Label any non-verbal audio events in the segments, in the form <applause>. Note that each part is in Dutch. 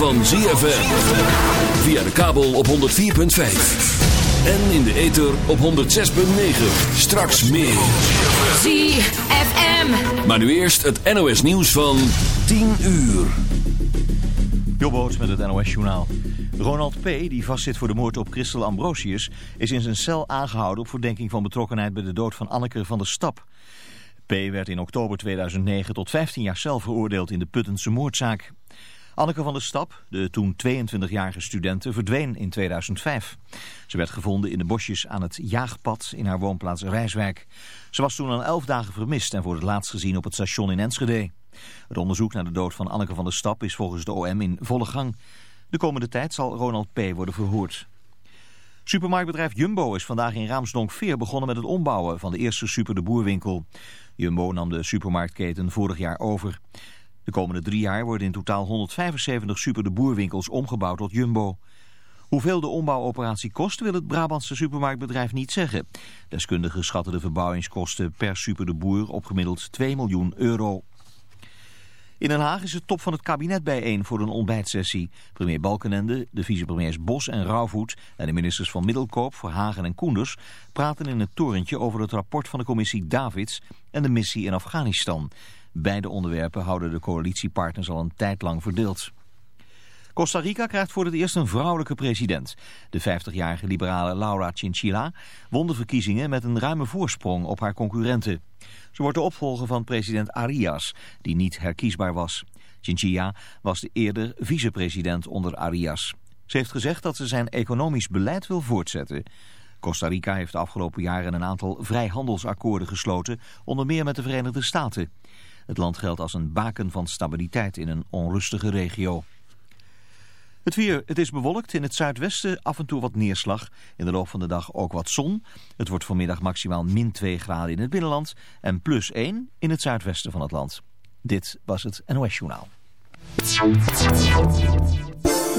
van ZFM. Via de kabel op 104.5. En in de ether op 106.9. Straks meer. ZFM. Maar nu eerst het NOS nieuws van 10 uur. Jobboots met het NOS-journaal. Ronald P., die vastzit voor de moord op Christel Ambrosius... is in zijn cel aangehouden op verdenking van betrokkenheid... bij de dood van Anneke van der Stap. P. werd in oktober 2009 tot 15 jaar cel veroordeeld in de Puttense moordzaak. Anneke van der Stap, de toen 22-jarige studente, verdween in 2005. Ze werd gevonden in de bosjes aan het Jaagpad in haar woonplaats Rijswijk. Ze was toen al 11 dagen vermist en voor het laatst gezien op het station in Enschede. Het onderzoek naar de dood van Anneke van der Stap is volgens de OM in volle gang. De komende tijd zal Ronald P. worden verhoord. Supermarktbedrijf Jumbo is vandaag in Raamsdonk-Veer begonnen met het ombouwen van de eerste Super de Boerwinkel. Jumbo nam de supermarktketen vorig jaar over. De komende drie jaar worden in totaal 175 Super de Boerwinkels omgebouwd tot Jumbo. Hoeveel de ombouwoperatie kost wil het Brabantse supermarktbedrijf niet zeggen. Deskundigen schatten de verbouwingskosten per Super de Boer op gemiddeld 2 miljoen euro. In Den Haag is het top van het kabinet bijeen voor een ontbijtsessie. Premier Balkenende, de vicepremiers Bos en Rauwvoet en de ministers van Middelkoop, Verhagen en Koenders praten in het torentje over het rapport van de commissie Davids en de missie in Afghanistan. Beide onderwerpen houden de coalitiepartners al een tijd lang verdeeld. Costa Rica krijgt voor het eerst een vrouwelijke president. De 50-jarige liberale Laura Chinchilla won de verkiezingen met een ruime voorsprong op haar concurrenten. Ze wordt de opvolger van president Arias, die niet herkiesbaar was. Chinchilla was de eerder vicepresident onder Arias. Ze heeft gezegd dat ze zijn economisch beleid wil voortzetten. Costa Rica heeft de afgelopen jaren een aantal vrijhandelsakkoorden gesloten, onder meer met de Verenigde Staten. Het land geldt als een baken van stabiliteit in een onrustige regio. Het weer, het is bewolkt. In het zuidwesten af en toe wat neerslag. In de loop van de dag ook wat zon. Het wordt vanmiddag maximaal min 2 graden in het binnenland. En plus 1 in het zuidwesten van het land. Dit was het NOS Journaal.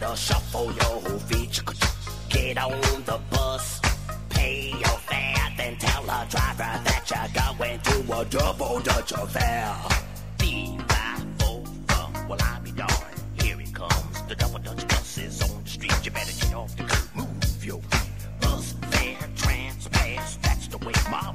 Kinda shuffle your feet. Get on the bus, pay your fare, then tell the driver that you're going to a double Dutch affair. D-Y-O-O, well I be darned, here it comes. The double Dutch bus is on the street, you better get off the curb, move your feet. Bus fare, trans pass, that's the way my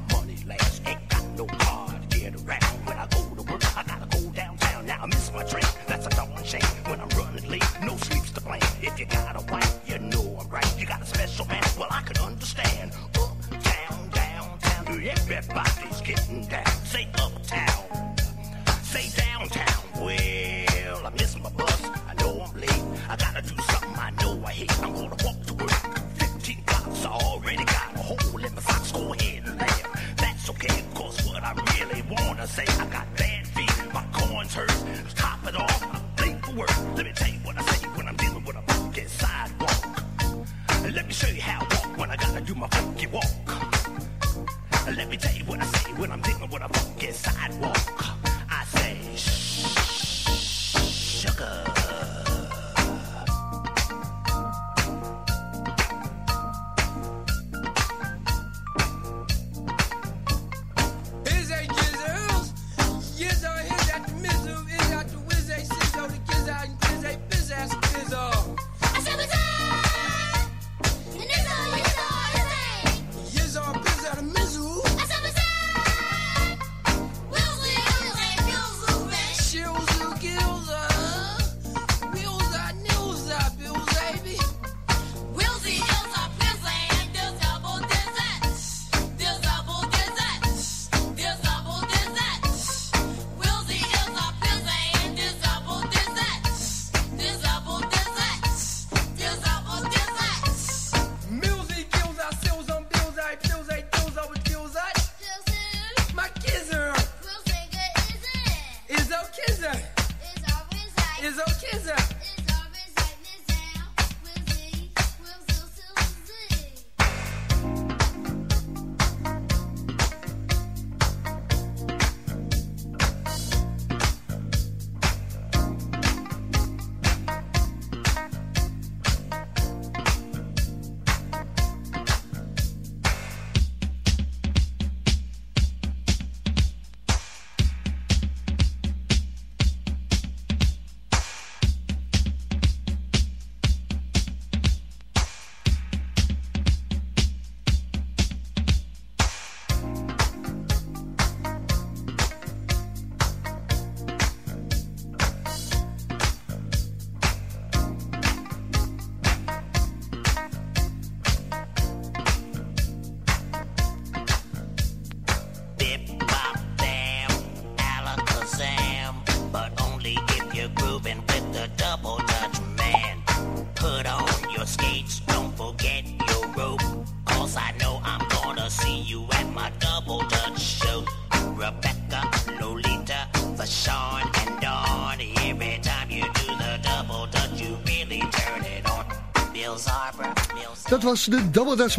was de Double Dutch.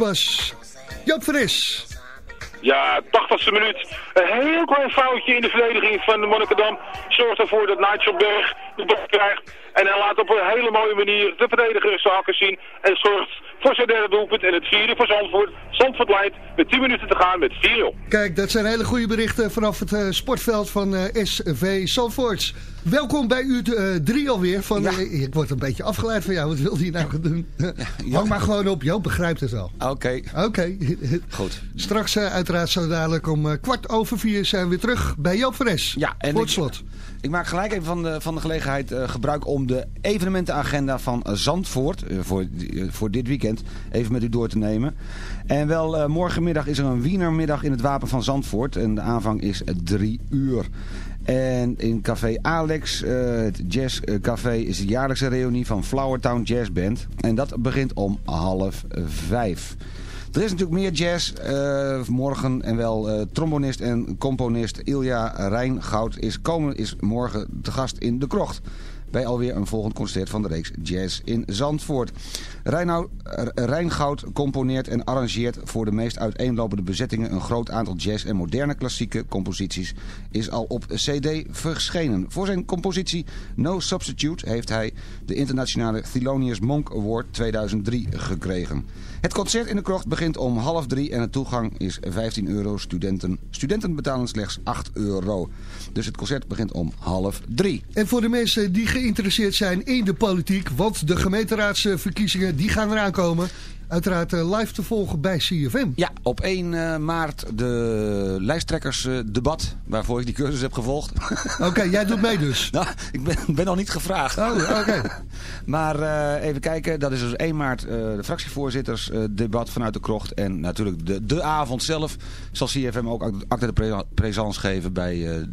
Joop Fris. Ja, 80ste minuut. Een heel klein foutje in de verdediging van de Monnikendam. Zorgt ervoor dat Nigel Berg de bal krijgt. Op een hele mooie manier de verdediger zaken zien. En zorgt voor zijn derde doelpunt en het vierde voor Zandvoort. Zandvoort leidt met 10 minuten te gaan met 4-0. Kijk, dat zijn hele goede berichten vanaf het eh, sportveld van eh, SV Zandvoorts. Welkom bij u 3 alweer. Van, eh, ik word een beetje afgeleid van jou. Wat wil hij nou gaan doen? <laughs> <laughs> Hang maar gewoon op. Joop begrijpt het wel. Oké. Oké. <laughs> Goed. Straks eh, uiteraard zo dadelijk om eh, kwart over vier zijn we weer terug bij Joop Fres. Ja, en Voor het ik- slot. Ik maak gelijk even van de, van de gelegenheid eh, gebruik om de evenementenagenda van Zandvoort eh, voor, eh, voor dit weekend even met u door te nemen. En wel, morgenmiddag is er een wienermiddag in het Wapen van Zandvoort en de aanvang is eh, drie uur. En in Café Alex, eh, het jazzcafé, is de jaarlijkse reunie van Flowertown Jazz Band. En dat begint om half vijf. Er is natuurlijk meer jazz eh, morgen en wel eh, trombonist en componist Ilja Rijngoud is, komen, is morgen te gast in De Krocht. Bij alweer een volgend concert van de reeks Jazz in Zandvoort. Rijngoud componeert en arrangeert voor de meest uiteenlopende bezettingen een groot aantal jazz en moderne klassieke composities is al op cd verschenen. Voor zijn compositie No Substitute heeft hij de internationale Thelonious Monk Award 2003 gekregen. Het concert in de krocht begint om half drie en de toegang is 15 euro. Studenten, studenten betalen slechts 8 euro. Dus het concert begint om half drie. En voor de mensen die geïnteresseerd zijn in de politiek, want de gemeenteraadsverkiezingen die gaan eraan komen. Uiteraard eh, live te volgen bij CFM. Ja, op 1 eh, maart de lijsttrekkersdebat, waarvoor ik die cursus heb gevolgd. <laughs> Oké, jij doet mee dus. <laughs> nou, ik ben, ben nog niet gevraagd. Oh, oké. <laughs> maar eh, even kijken, dat is dus 1 maart eh, de fractievoorzittersdebat vanuit de krocht. En natuurlijk de, de avond zelf zal CFM ook acte de présence geven bij,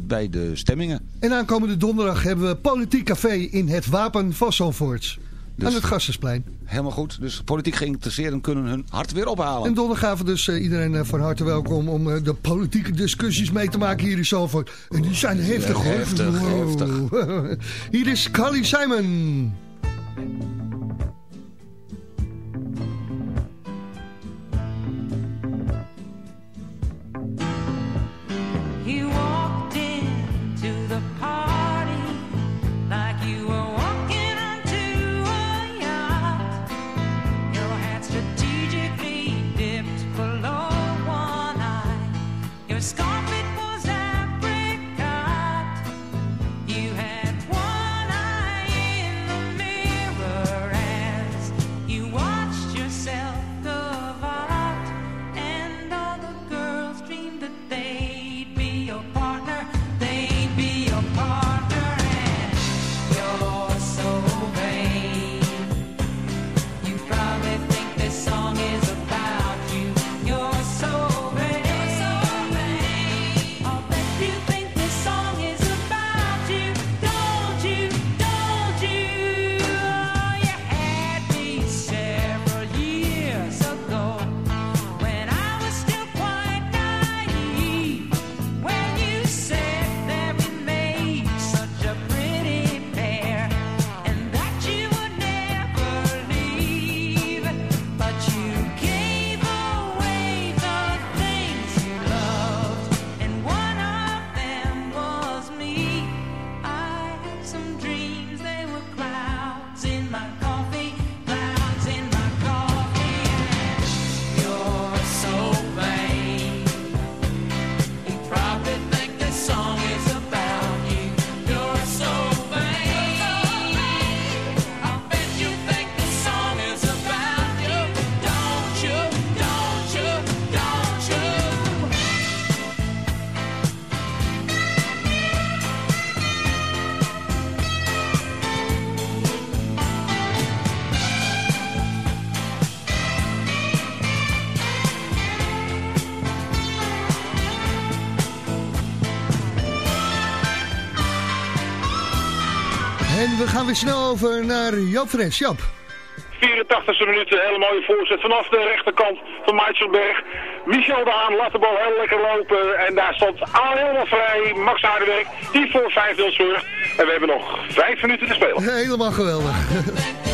bij de stemmingen. En aankomende donderdag hebben we Politiek Café in het Wapen van Zandvoort. Dus- Aan het Gassersplein. Helemaal goed, dus politiek geïnteresseerden kunnen hun hart weer ophalen. En donderdagavond dus eh, iedereen eh, van harte welkom om eh, de politieke discussies mee te maken hier in Zandvoort. En die zijn heftig hoor. Heftig, Wow. <laughs> Hier is Carly Simon. We gaan weer snel over naar Joop Fres. Joop. 84e minuut, een hele mooie voorzet vanaf de rechterkant van Meitselberg. Michel de Haan laat de bal heel lekker lopen en daar stond al helemaal vrij Max Aardenwerk die voor 5-0 zorgt. En we hebben nog 5 minuten te spelen. Helemaal geweldig. <laughs>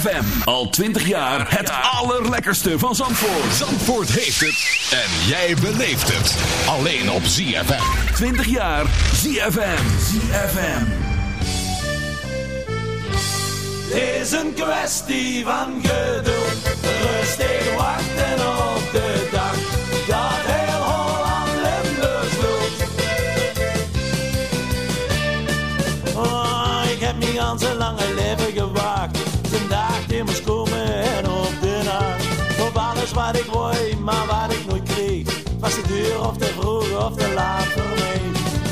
ZFM. Al 20 jaar het allerlekkerste van Zandvoort. Zandvoort heeft het en jij beleeft het. Alleen op ZFM. 20 jaar ZFM. ZFM. Het is een kwestie van geduld, rustig wachten op de wat ik maar wat ik nooit kreeg. Was de deur of te vroeg of te laat voor mij.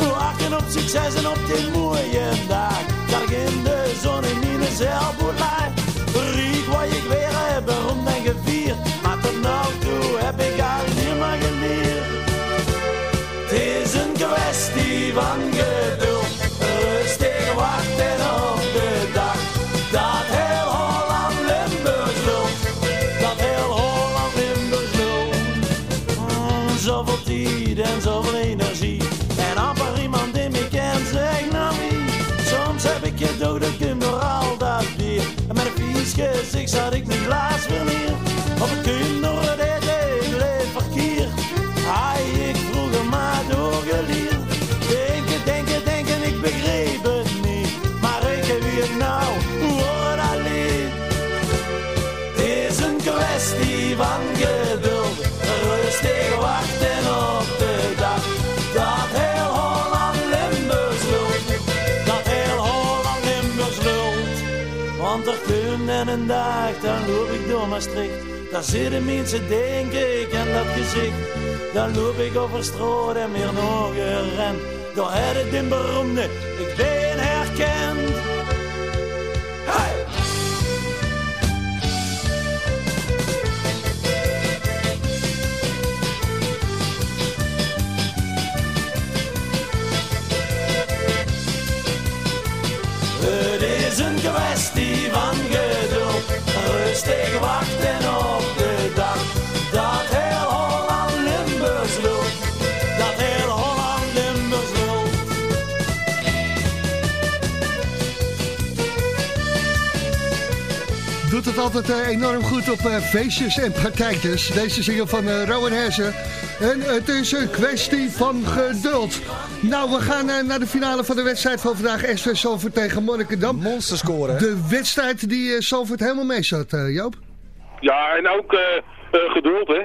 Wachten op succes en op die mooie dag. Dat ik in de zon in mijn zeilboot lag. Riek wat ik weer heb, beroemd en gevierd. Maar tot nu toe heb ik al niet meer geleerd. Het is een kwestie van Op het kinder deed ik leef verkeerd. Hij, ik vroeger maar doorgeleerd. Denken, denken, denken, ik begreep het niet. Maar ik heb hier nou, hoor alleen. Het is een kwestie van geduld. Rustig wachten op de dag. Dat heel Holland Limburgs lult. Dat heel Holland Limburgs lult. Want er komt en een dag, dan loop ik door Maastricht. Daar zitten mensen, denk ik, en dat gezicht. Dan loop ik over straat en meer nog gerend. Door het in beroemde, ik ben herkend. Het is een kwestie van geduld, rustig wachten Het altijd eh, enorm goed op eh, feestjes en partijtjes. Deze single van uh, Rowan Hersen. En het is een kwestie van geduld. Nou, we gaan eh, naar de finale van de wedstrijd van vandaag. SV Salford tegen Monnikendam. Monsterscore? De wedstrijd die uh, Salford helemaal mee zat, eh, Joop. Ja, en ook eh, eh, geduld, hè.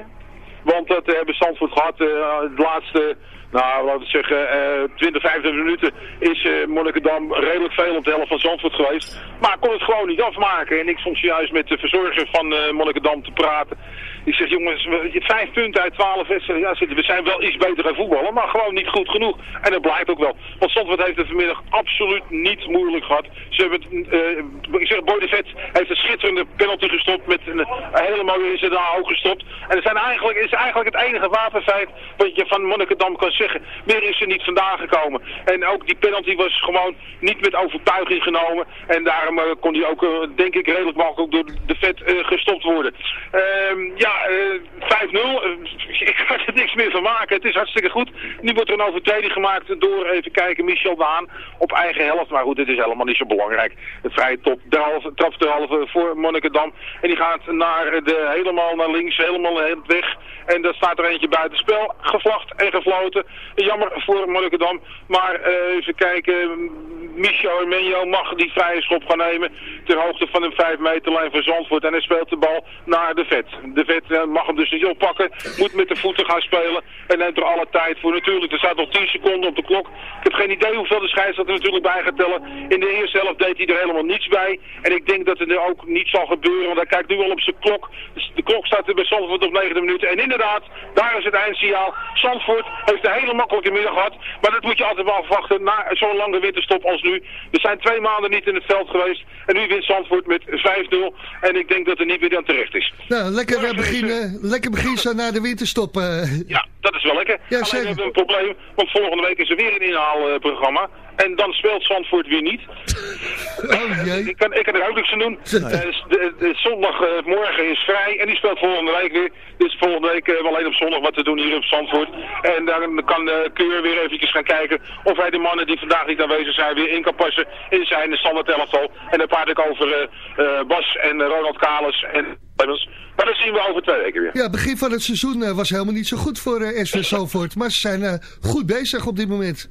Want dat eh, hebben Zandvoort gehad. eh, de laatste, nou, laten we zeggen, eh 20, 25 minuten is eh Monnikendam redelijk veel op de helft van Zandvoort geweest. Maar kon het gewoon niet afmaken. En ik stond juist met de verzorger van eh Monnikendam te praten. Ik zeg, jongens, vijf punten uit twaalf wedstrijden. Ja, we zijn wel iets beter gaan voetballen, maar gewoon niet goed genoeg. En dat blijkt ook wel. Want Zandvoort heeft het vanmiddag absoluut niet moeilijk gehad. Ze hebben eh, ik zeg, Boy heeft een schitterende penalty gestopt met een, een hele mooie inzet naar hoog gestopt. En het zijn eigenlijk, is eigenlijk het enige wapenfeit wat je van Monnikendam kan zeggen. Meer is er niet vandaan gekomen. En ook die penalty was gewoon niet met overtuiging genomen. En daarom eh, kon die ook, eh, denk ik, redelijk makkelijk ook door de vet gestopt worden. Ehm, ja, eh, 5-0. Eh, <laughs> ik ga er niks meer van maken. Het is hartstikke goed. Nu wordt er een overtreding gemaakt door, even kijken, Michel Daan op eigen helft. Maar goed, dit is helemaal niet zo belangrijk. Het vrije top, de halve, trap de halve voor Monnikendam. En die gaat naar de, helemaal naar links, helemaal weg. En daar staat er eentje buiten spel. Gevlacht en gefloten. Jammer voor Monnikendam. Maar eh, even kijken. Michel Armenio mag die vrije schop gaan nemen. Ter hoogte van een 5 meter lijn van Zandvoort. En hij speelt de bal naar de vet. De vet eh, mag hem dus niet oppakken. Moet met de voeten gaan spelen. En neemt er alle tijd voor. Natuurlijk, er staat nog 10 seconden op de klok. Ik heb geen idee hoeveel de scheidsrechter natuurlijk bij gaat tellen. In de eerste helft deed hij er helemaal niets bij. En ik denk dat het er ook niet zal gebeuren. Want hij kijkt nu al op zijn klok. Dus de klok staat er bij Zandvoort op 90 minuten. En inderdaad, daar is het eindsignaal. Zandvoort heeft een hele makkelijke middag gehad. Maar dat moet je altijd wel afwachten na zo'n lange winterstop als nu. We zijn twee maanden niet in het veld geweest. En nu wint Zandvoort met 5-0. En ik denk dat er niet meer dan terecht is. Nou, lekker, eh, begin, eh, lekker begin zo na de winterstop. eh. Ja, dat is wel lekker. Ja, Alleen we hebben een probleem, want volgende week is er weer een inhaalprogramma. En dan speelt Zandvoort weer niet. <laughs> Oh jee. ik, kan, ik kan er ook niks aan doen. <laughs> Eh, de, de zondagmorgen is vrij en die speelt volgende week weer. Dus volgende week hebben we alleen op zondag wat te doen hier op Zandvoort. En dan kan de Keur weer eventjes gaan kijken of hij de mannen die vandaag niet aanwezig zijn weer in kan passen in zijn standaard elftal. En dan praat ik over Bas en Ronald Kalis en. Maar dat zien we over twee weken weer. Ja, begin van het seizoen eh, was helemaal niet zo goed voor eh, uh, SV Maar ze zijn eh, goed bezig op dit moment.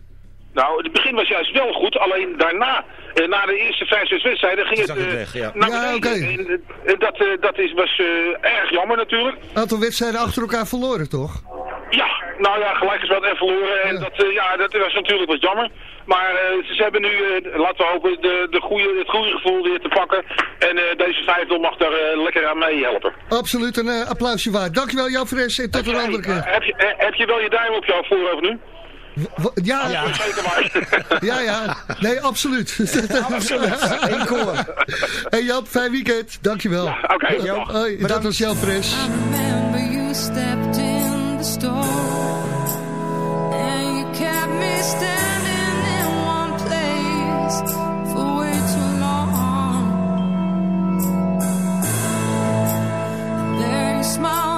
Nou, het begin was juist wel goed, alleen daarna, na de eerste vijf, zes wedstrijden, ging het, het weg, ja. naar ja, En, dat, dat is, was erg jammer natuurlijk. Een aantal wedstrijden achter elkaar verloren, toch? Ja, nou ja, gelijk is wel en verloren. En. Dat, ja, dat was natuurlijk wat jammer. Maar ze, ze hebben nu, eh, laten we hopen, de, de goede, het goede gevoel weer te pakken. En eh, deze vijfdel mag daar lekker aan mee helpen. Absoluut, een applausje waard. Dankjewel, Jan Fres. En tot een andere keer. heb, je, heb je wel je duim op jouw over nu? Ja. ja. <laughs> Ja. ja, Nee, absoluut. <laughs> absoluut. In koor. Hey Jap, fijn weekend. Dankjewel. Ja, Oké, dat was Jan Fres. You stepped in the store And you kept me standing smile.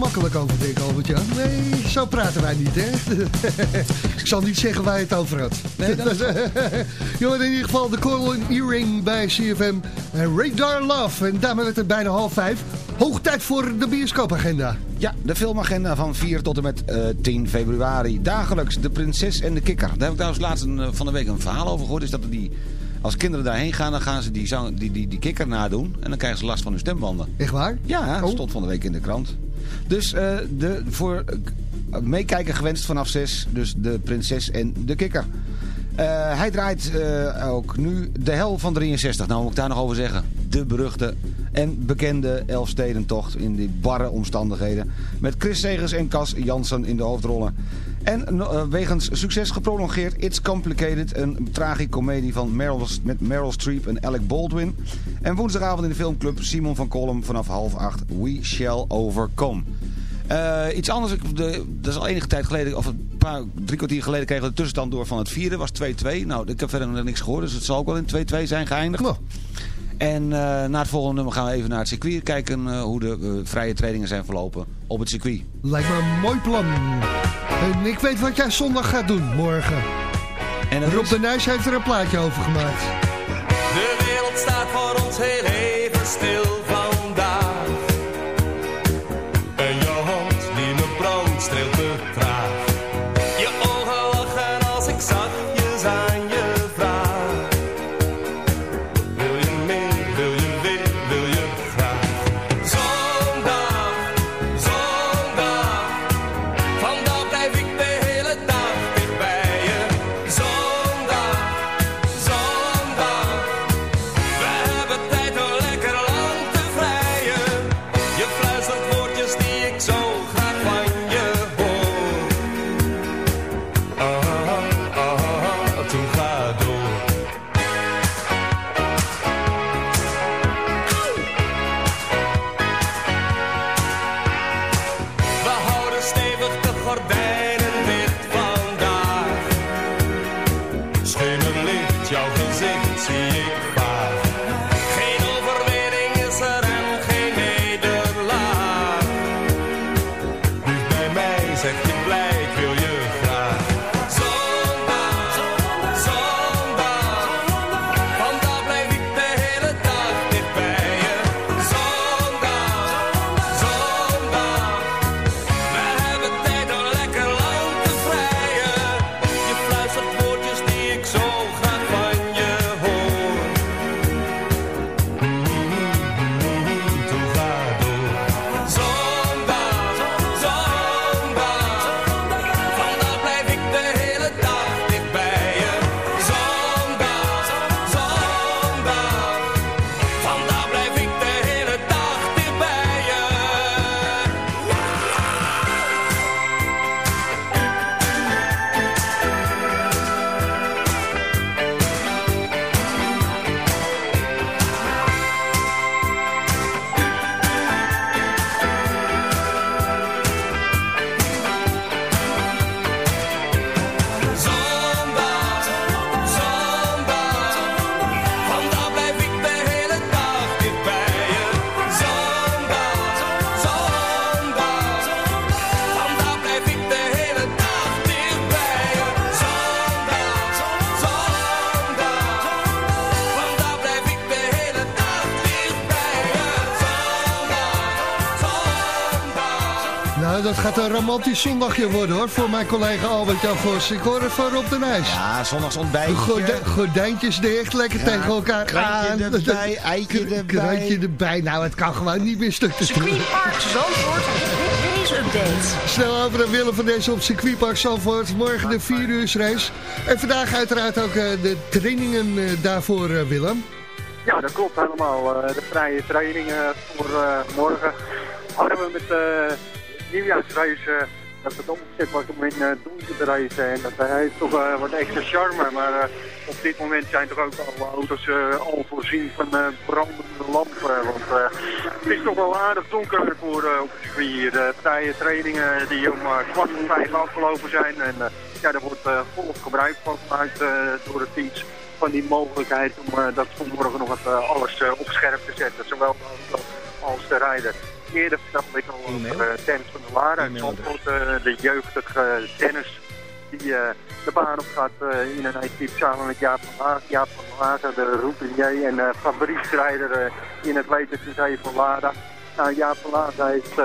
Makkelijk over denken, Albert-Jan. Nee, zo praten wij niet, hè? <laughs> Ik zal niet zeggen waar je het over had. Nee, dat is <laughs> in ieder geval de Colin Earring bij CFM en Radar Love. En daarmee werd het bijna half vijf. Hoog tijd voor de bioscoopagenda. Ja, de filmagenda van 4 tot en met eh, 10 februari. Dagelijks De Prinses en de Kikker. Daar heb ik trouwens laatst een, eh, van de week een verhaal over gehoord. Is dat die, als kinderen daarheen gaan, dan gaan ze die, zang- die, die, die kikker nadoen. En dan krijgen ze last van hun stembanden. Echt waar? Ja, dat stond van de week in de krant. Dus eh, de, voor eh, meekijken gewenst vanaf 6. Dus De Prinses en de Kikker. Eh, hij draait ook nu de hel van 63. Nou moet ik daar nog over zeggen. De beruchte en bekende Elfstedentocht in die barre omstandigheden. Met Chris Segers en Cas Jansen in de hoofdrollen. En eh, wegens succes geprolongeerd It's Complicated. Een tragicomedie van Meryl, met Meryl Streep en Alec Baldwin. En woensdagavond in de filmclub Simon van Kolm vanaf half acht. We Shall Overcome. Eh, iets anders, de, dat is al enige tijd geleden, of een paar, drie kwartier geleden kregen we de tussenstand door van het vierde, was 2-2. Nou, ik heb verder nog niks gehoord, dus het zal ook wel in 2-2 zijn geëindigd. En eh, na het volgende nummer gaan we even naar het circuit kijken hoe de vrije trainingen zijn verlopen op het circuit. Lijkt me een mooi plan. En ik weet wat jij zondag gaat doen, morgen. En Rob de Nijs heeft er een plaatje over gemaakt. De wereld staat voor ons heel even stil romantisch zondagje worden hoor, voor mijn collega Albert-Jan Vos. Ik hoor het van Rob de Nijs. Ja, zondags Gorde- gordijntjes dicht, lekker Ja, tegen elkaar krantje aan. erbij, <laughs> eitje erbij. Krantje erbij. Nou, het kan gewoon niet meer stuk te Circuitpark Zandvoort, race update. Snel over naar Willem van deze op circuitpark Zandvoort. Morgen de 4 uur race. En vandaag uiteraard ook eh, de trainingen eh, daarvoor, eh, Willem. Ja, dat klopt helemaal. Eh, de vrije trainingen voor eh, morgen hadden we met de nieuwjaarsrace uh, dat het omgezet was om in uh, donker te racen. En dat eh, heeft toch eh, wat extra charme. Maar eh, op dit moment zijn toch ook alle auto's eh, al voorzien van eh, brandende lampen. Want eh, het is toch wel aardig donker voor eh, op het circuit trainingen die om eh, kwart voor vijf afgelopen zijn. En eh, ja, daar wordt eh, volop gebruik van gemaakt eh, door het teams van die mogelijkheid om uh, dat vanmorgen nog wat, uh, alles uh, op scherp te zetten. Zowel de auto als de rijder. Eerder vertelde ik al over uh, Dennis van der Lara. Zandvoort, de jeugdige Dennis die de baan op gaat in een equipe samen met Jaap van Laag. Jaap van Lager, de routinier en fabrieksrijder in het Weterse van Lada. Nou, Jaap van Lager heeft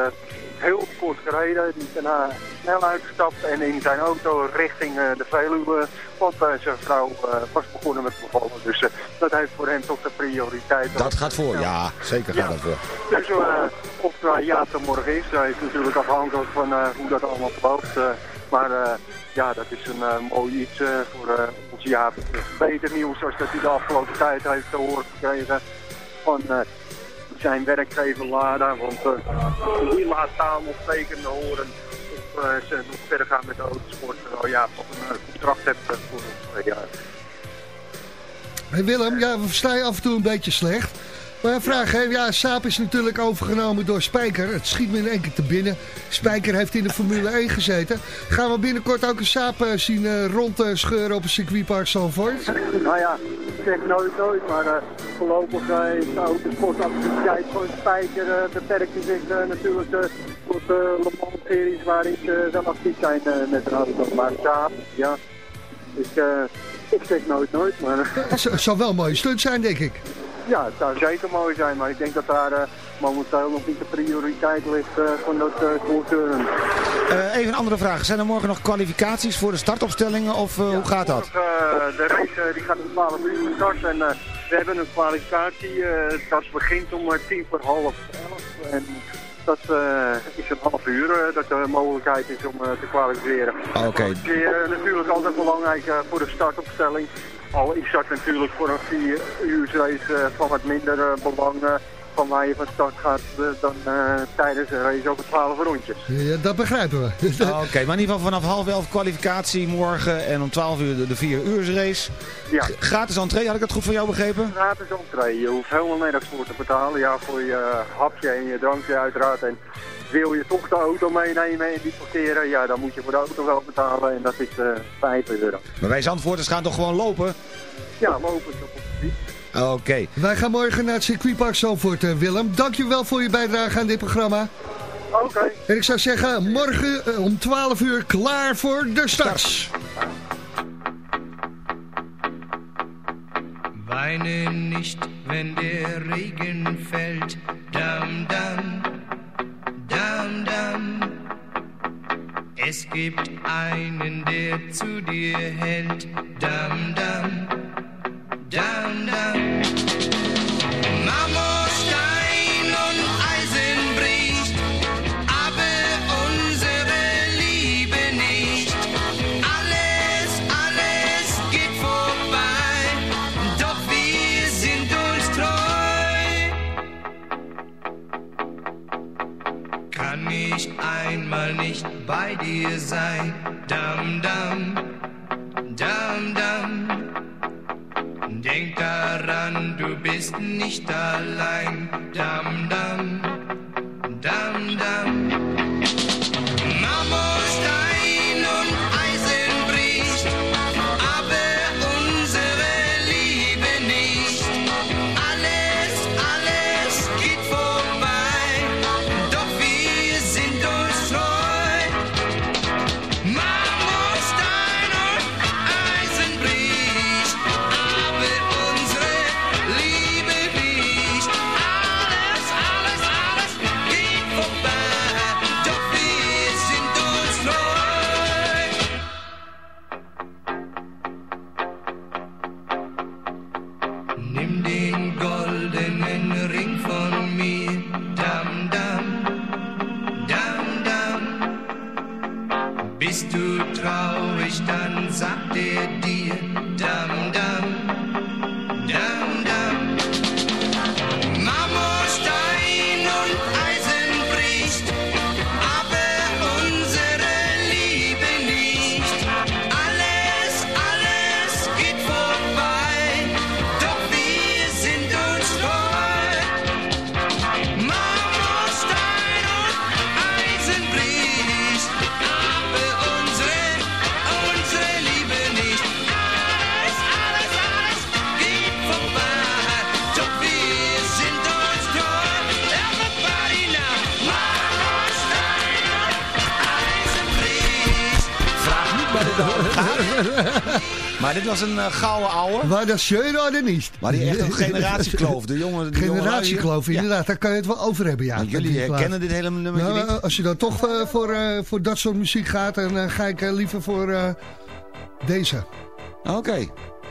heel kort gereden. Die is daarna snel uitgestapt en in zijn auto richting uh, de Veluwe. Want uh, zijn vrouw uh, was begonnen met bevallen. Dus dat heeft voor hem toch de prioriteit. Dat gaat voor, ja. ja zeker gaat ja. dat voor. Dus of Jaap er morgen is, dat is natuurlijk afhankelijk van hoe dat allemaal verloopt. maar ja, dat is een mooi iets voor ons Jaap. Beter nieuws zoals dat hij de afgelopen tijd heeft te horen gekregen van zijn werkgever Lada, want uh, die laat taal nog tekenen horen of uh, ze nog verder gaan met de autosport. Uh, ja, of een contract hebt voor ons twee jaar. Hey Willem, ja, we verstaan je af en toe een beetje slecht. Maar vraag, hè? ja, Saap is natuurlijk overgenomen door Spijker. Het schiet me in één keer te binnen. Spijker heeft in de Formule 1 gezeten. Gaan we binnenkort ook een Saap zien uh, rondscheuren op een circuitpark Zandvoort? Nou ja, ik zeg nooit nooit, maar uh, voorlopig uh, is de autosportactiviteit van Spijker uh, beperkt zich natuurlijk tot de Le Mans-series waarin ze wel actief zijn met een auto. Maar Saap, ja, ik, ik zeg nooit nooit, maar... Het zou wel een mooie stunt zijn, denk ik. Ja, het zou zeker mooi zijn, maar ik denk dat daar uh, momenteel nog niet de prioriteit ligt uh, van dat uh, voorteuren. even een andere vraag. Zijn er morgen nog kwalificaties voor de startopstellingen of ja, hoe gaat dat? Morgen, de race die gaat om 12 uur start en we hebben een kwalificatie. dat begint om tien voor half elf. En dat is een half uur dat de mogelijkheid is om te kwalificeren. Oké. Okay. natuurlijk altijd belangrijk voor de startopstelling. Al is dat natuurlijk voor een vier uur race uh, van wat minder belang van waar je van start gaat dan tijdens een race over 12 rondjes. Ja, dat begrijpen we. <laughs> Oké, okay, maar in ieder geval vanaf half elf kwalificatie morgen en om 12 uur de, de vier uur race. Ja. Gratis entree, had ik dat goed van jou begrepen? Gratis entree, je hoeft helemaal nergens voor te betalen. Ja, voor je hapje en je drankje uiteraard. En wil je toch de auto meenemen en die parkeren, ja, dan moet je voor de auto wel betalen en dat is uh, 5 euro. Maar wij Zandvoorters gaan toch gewoon lopen? Ja, lopen. Oké. Okay. Wij gaan morgen naar het circuitpark Zandvoort, uh, Willem. Dankjewel voor je bijdrage aan dit programma. Oké. Okay. En ik zou zeggen, morgen uh, om 12 uur klaar voor de start. start. Weine nicht, wenn der Regen fällt, dam, dam. Dam, dam. Es gibt einen, der zu dir hält. Dam, dam. Dam, dam. Marmorstein und Eisen bricht, aber unsere Liebe nicht. Alles, alles geht vorbei, doch wir sind uns treu. Kann ich einmal nicht bei dir sein, dam, dam, dam, dam. Denk daran, du bist nicht allein, dam, dam, dam, dam. Was een eh, gouden ouwe. Waar dat schön oder niet? Maar die echt een <laughs> generatiekloof. De jongen, de jongen Generatiekloof, Ja. inderdaad. Daar kan je het wel over hebben, ja. Want jullie herkennen dit hele nummertje Nou, niet? als je dan toch eh, voor, eh, voor dat soort muziek gaat, dan eh, ga ik eh, liever voor eh, deze. Oké.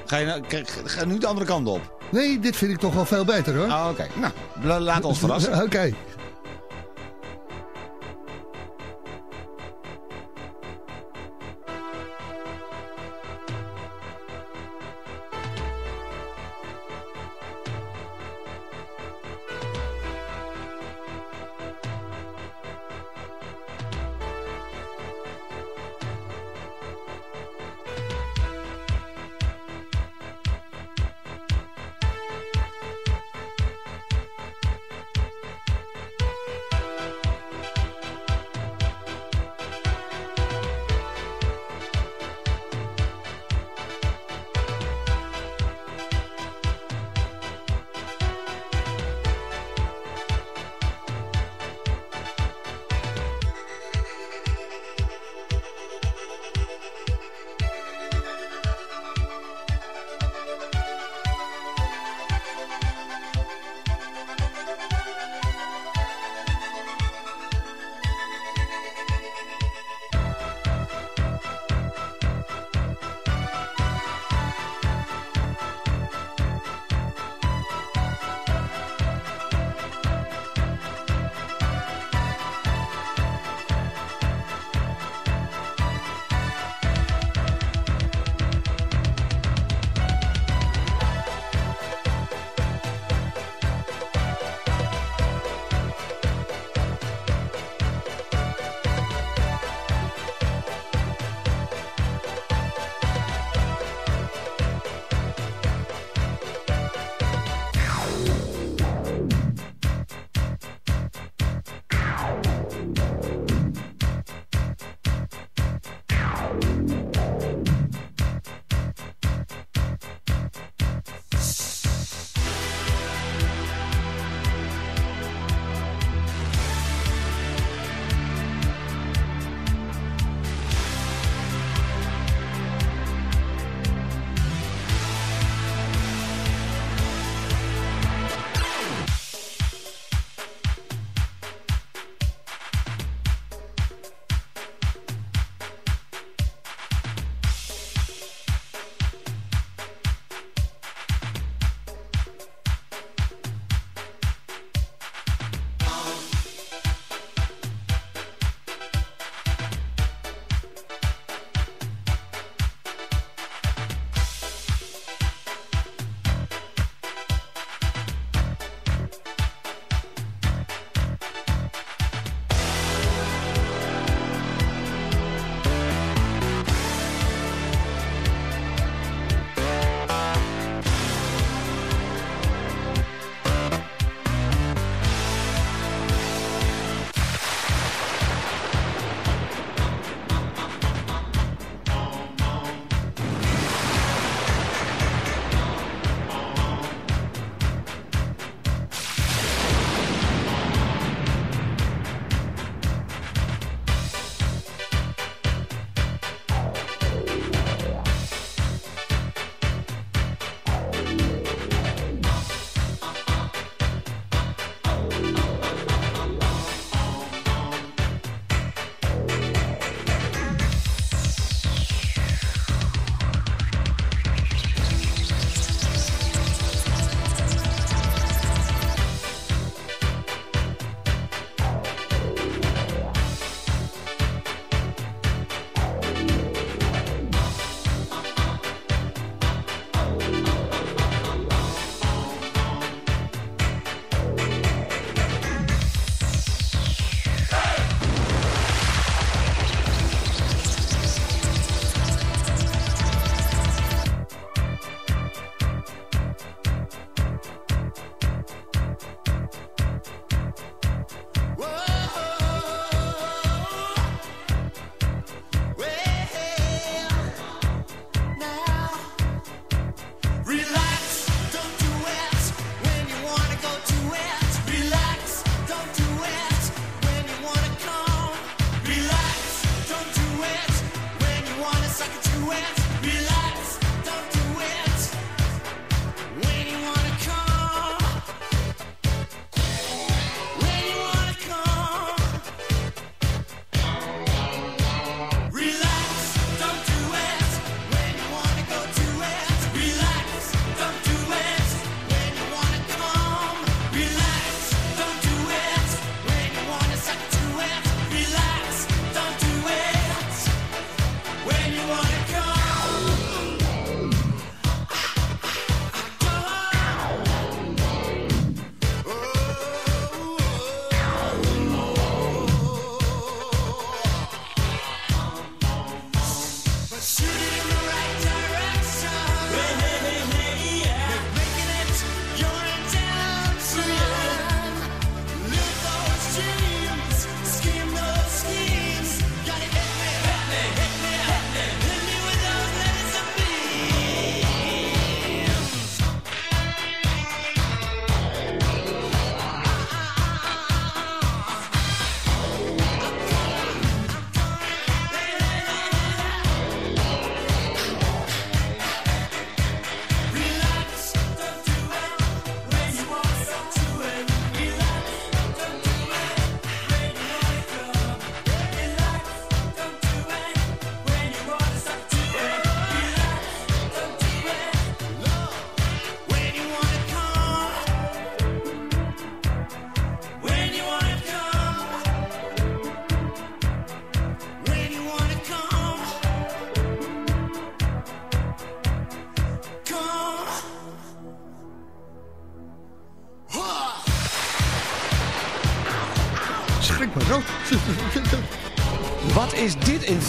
Ga je nou, ga nu de andere kant op? Nee, dit vind ik toch wel veel beter hoor. Ah, Oké, nou, la- laat ons verrassen. <laughs> Oké.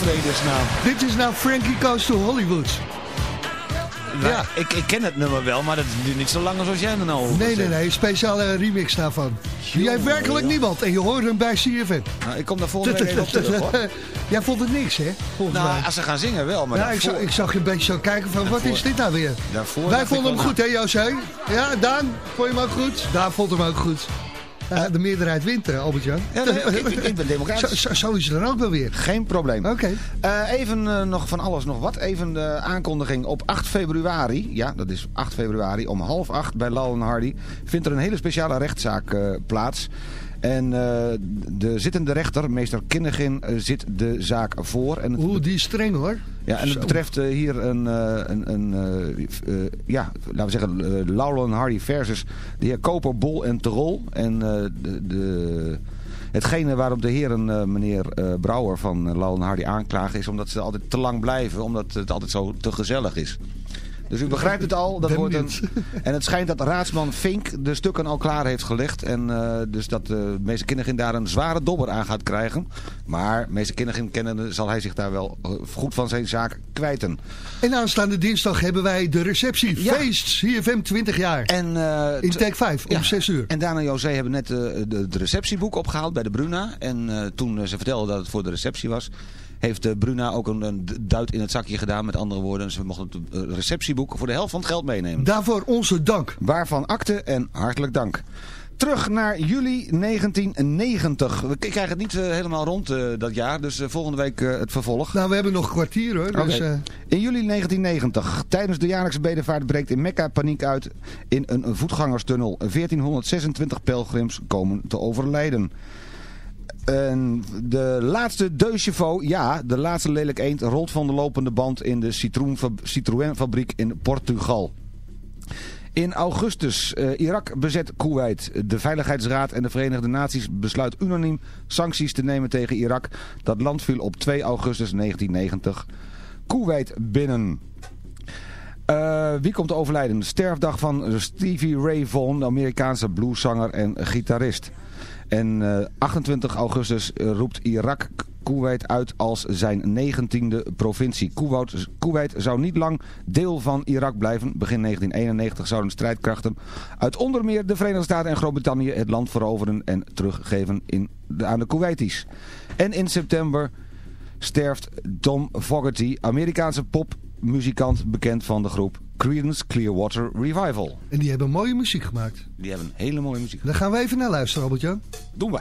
Vredesnaam? Dit is nou Frankie Goes to Hollywood. Ja. Ik, ik ken het nummer wel, maar dat is nu niet zo lang als jij er nou over Nee, nee, nee, een speciale remix daarvan. Jij hebt werkelijk niemand en je hoort hem bij CFM. Nou, ik kom daar volgende week op terug, hoor. <laughs> Jij vond het niks, hè? Volgens Nou, mij. als ze gaan zingen wel, maar ja, ik, zag, ik zag je een beetje zo kijken van, wat is dit nou weer? daarvoor Wij vonden hem goed, hè José? Ja, Daan, vond je hem ook goed? Daan vond hem ook goed. Ja, de meerderheid wint, hè, Albert-Jan. Ja, ik, ben democratisch. Zo, is het dan ook wel weer. Geen probleem. Oké. Eh, even eh, nog van alles nog wat. Even de aankondiging. Op 8 februari, ja dat is 8 februari, om half acht bij Lal en Hardy... vindt er een hele speciale rechtszaak eh, plaats. En eh, de zittende rechter, meester Kinnegin, eh, zit de zaak voor. En Oeh, die is streng hoor. ja, en het Zo. betreft eh, hier een, een, een ja, laten we zeggen, uh, Laurel en Hardy versus de heer Koper, Bol en Terol. En de, de, hetgene waarop de heren, meneer Brouwer van Laurel en Hardy aanklagen, is omdat ze altijd te lang blijven, omdat het altijd zo te gezellig is. Dus u begrijpt het al. Dat wordt een, <laughs> en het schijnt dat raadsman Fink de stukken al klaar heeft gelegd. En eh, dus dat de meester Kinnegin daar een zware dobber aan gaat krijgen. Maar meester Kinnegin kennende zal hij zich daar wel eh, goed van zijn zaak kwijten. En aanstaande dinsdag hebben wij de receptie. Ja. Feest, CFM 20 jaar. En, eh, In take 5 ja. om 6 uur. En Daan en José hebben net eh, de, de receptieboek opgehaald bij de Bruna. En eh, toen eh, ze vertelden dat het voor de receptie was... heeft eh, Bruna ook een, een duit in het zakje gedaan. Met andere woorden, ze mochten het eh, receptieboek voor de helft van het geld meenemen. Daarvoor onze dank. Waarvan akte en hartelijk dank. Terug naar juli 1990. We krijgen het niet eh, helemaal rond dat jaar, dus volgende week het vervolg. Nou, we hebben nog een kwartier hoor. Dus, eh, In juli 1990, tijdens de jaarlijkse bedevaart breekt in Mekka paniek uit in een voetgangerstunnel. 1426 pelgrims komen te overlijden. En de laatste Deux ja, de laatste lelijk eend, rolt van de lopende band in de Citroën-fabriek in Portugal. In augustus, eh, Irak bezet Kuwait. De Veiligheidsraad en de Verenigde Naties besluit unaniem sancties te nemen tegen Irak. Dat land viel op 2 augustus 1990 Kuwait binnen. Eh, wie komt overlijden? Sterfdag van Stevie Ray Vaughan, de Amerikaanse blueszanger en gitarist. En eh, 28 augustus eh, roept Irak Kuwait uit als zijn negentiende provincie. Kuwait, zou niet lang deel van Irak blijven. Begin 1991 zouden strijdkrachten uit onder meer de Verenigde Staten en Groot-Brittannië het land veroveren en teruggeven in de, aan de Kuwaitis. En in september sterft Tom Fogerty, Amerikaanse popmuzikant bekend van de groep Creedence Clearwater Revival. en die hebben mooie muziek gemaakt. Die hebben hele mooie muziek. Daar gaan we even naar luisteren, Albert-Jan. Doen we.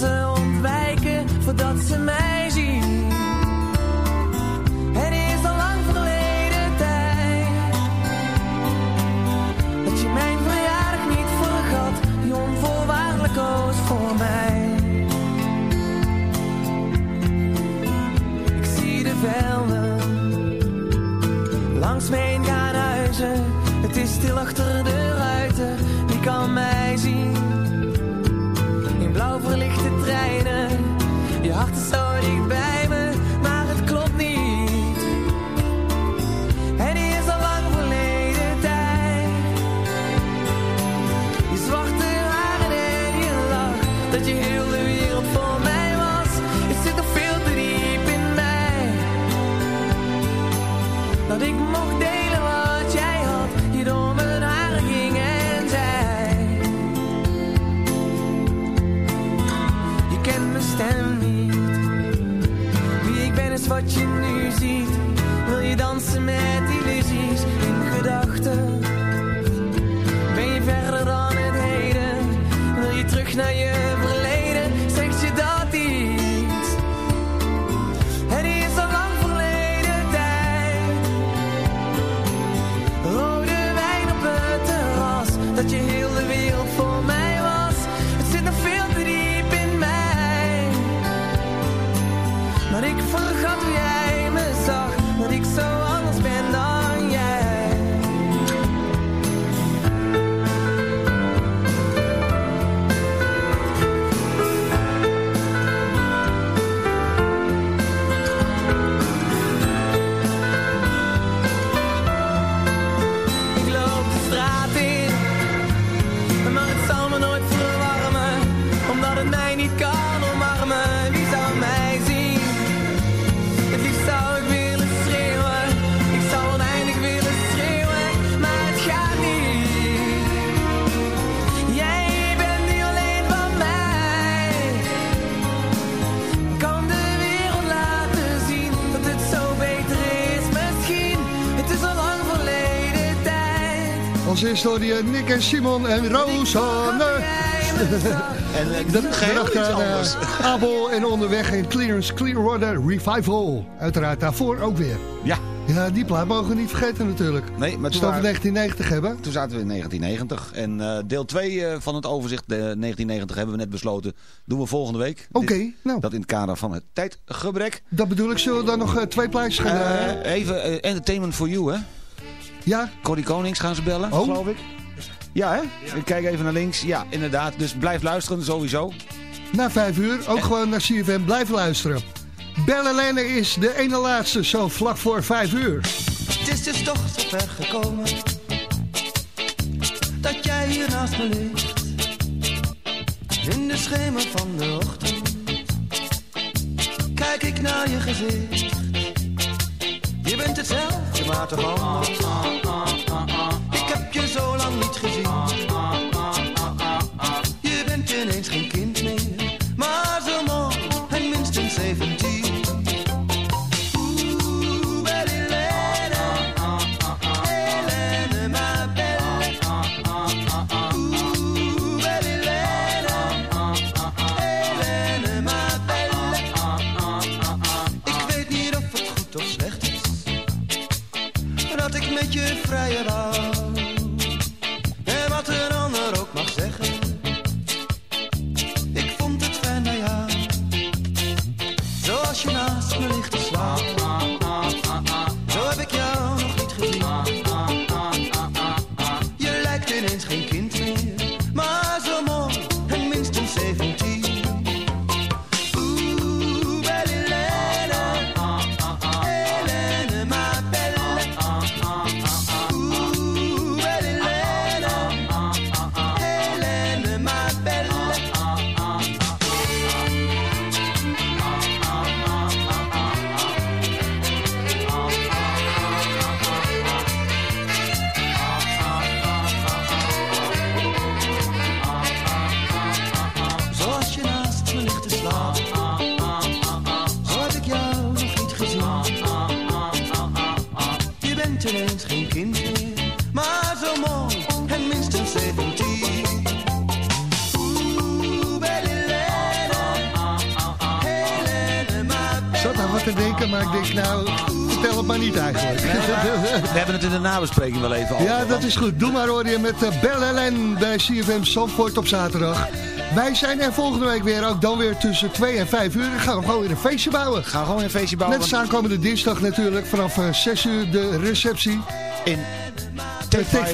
ze ontwijken voordat ze mij zien. Het is al lang verleden tijd dat je mijn verjaardag niet vergat, die onvoorwaardelijk koos voor mij. Ik zie de velden langs mijn heen huizen, het is stil achter de what you hoorde je Nick en Simon en Rosanne. <laughs> En eh, iets aan anders. uh, <laughs> Abel en onderweg in Clearance Clearwater Revival. Uiteraard daarvoor ook weer. Ja. Ja, die plaat mogen we niet vergeten natuurlijk. Nee, maar toen, we het over waren- 1990 hebben. toen zaten we in 1990. En eh, deel 2 eh, van het overzicht eh, 1990 hebben we net besloten. Doen we volgende week. Oké, nou. Dat in het kader van het tijdgebrek. Dat bedoel ik. Zullen we dan nog eh, twee plaatjes gaan... eh, Eh, even eh, Entertainment for You, hè? Ja? Corrie Konings gaan ze bellen, Oh. geloof ik. Ja, hè? Ik kijk even naar links. Ja, inderdaad. Dus blijf luisteren, sowieso. Na vijf uur, ook gewoon naar CFM, blijven luisteren. Belle Lenne is de ene laatste, zo vlak voor vijf uur. Het is dus toch zo ver gekomen Dat jij hier naast me ligt In de schemer van de ochtend Kijk ik naar je gezicht Je bent hetzelfde, maar Ik heb je zo lang niet gezien nabespreking wel even over. Ja, dat is goed. Doe maar hoor je met uh, Belle Helen bij CFM Zandvoort op zaterdag. Wij zijn er volgende week weer, ook dan weer tussen 2 en 5 uur. Gaan we gewoon weer een feestje bouwen. Gaan we gewoon een feestje bouwen. Net als aankomende dinsdag natuurlijk, vanaf eh, 6 uur de receptie. In Take 5.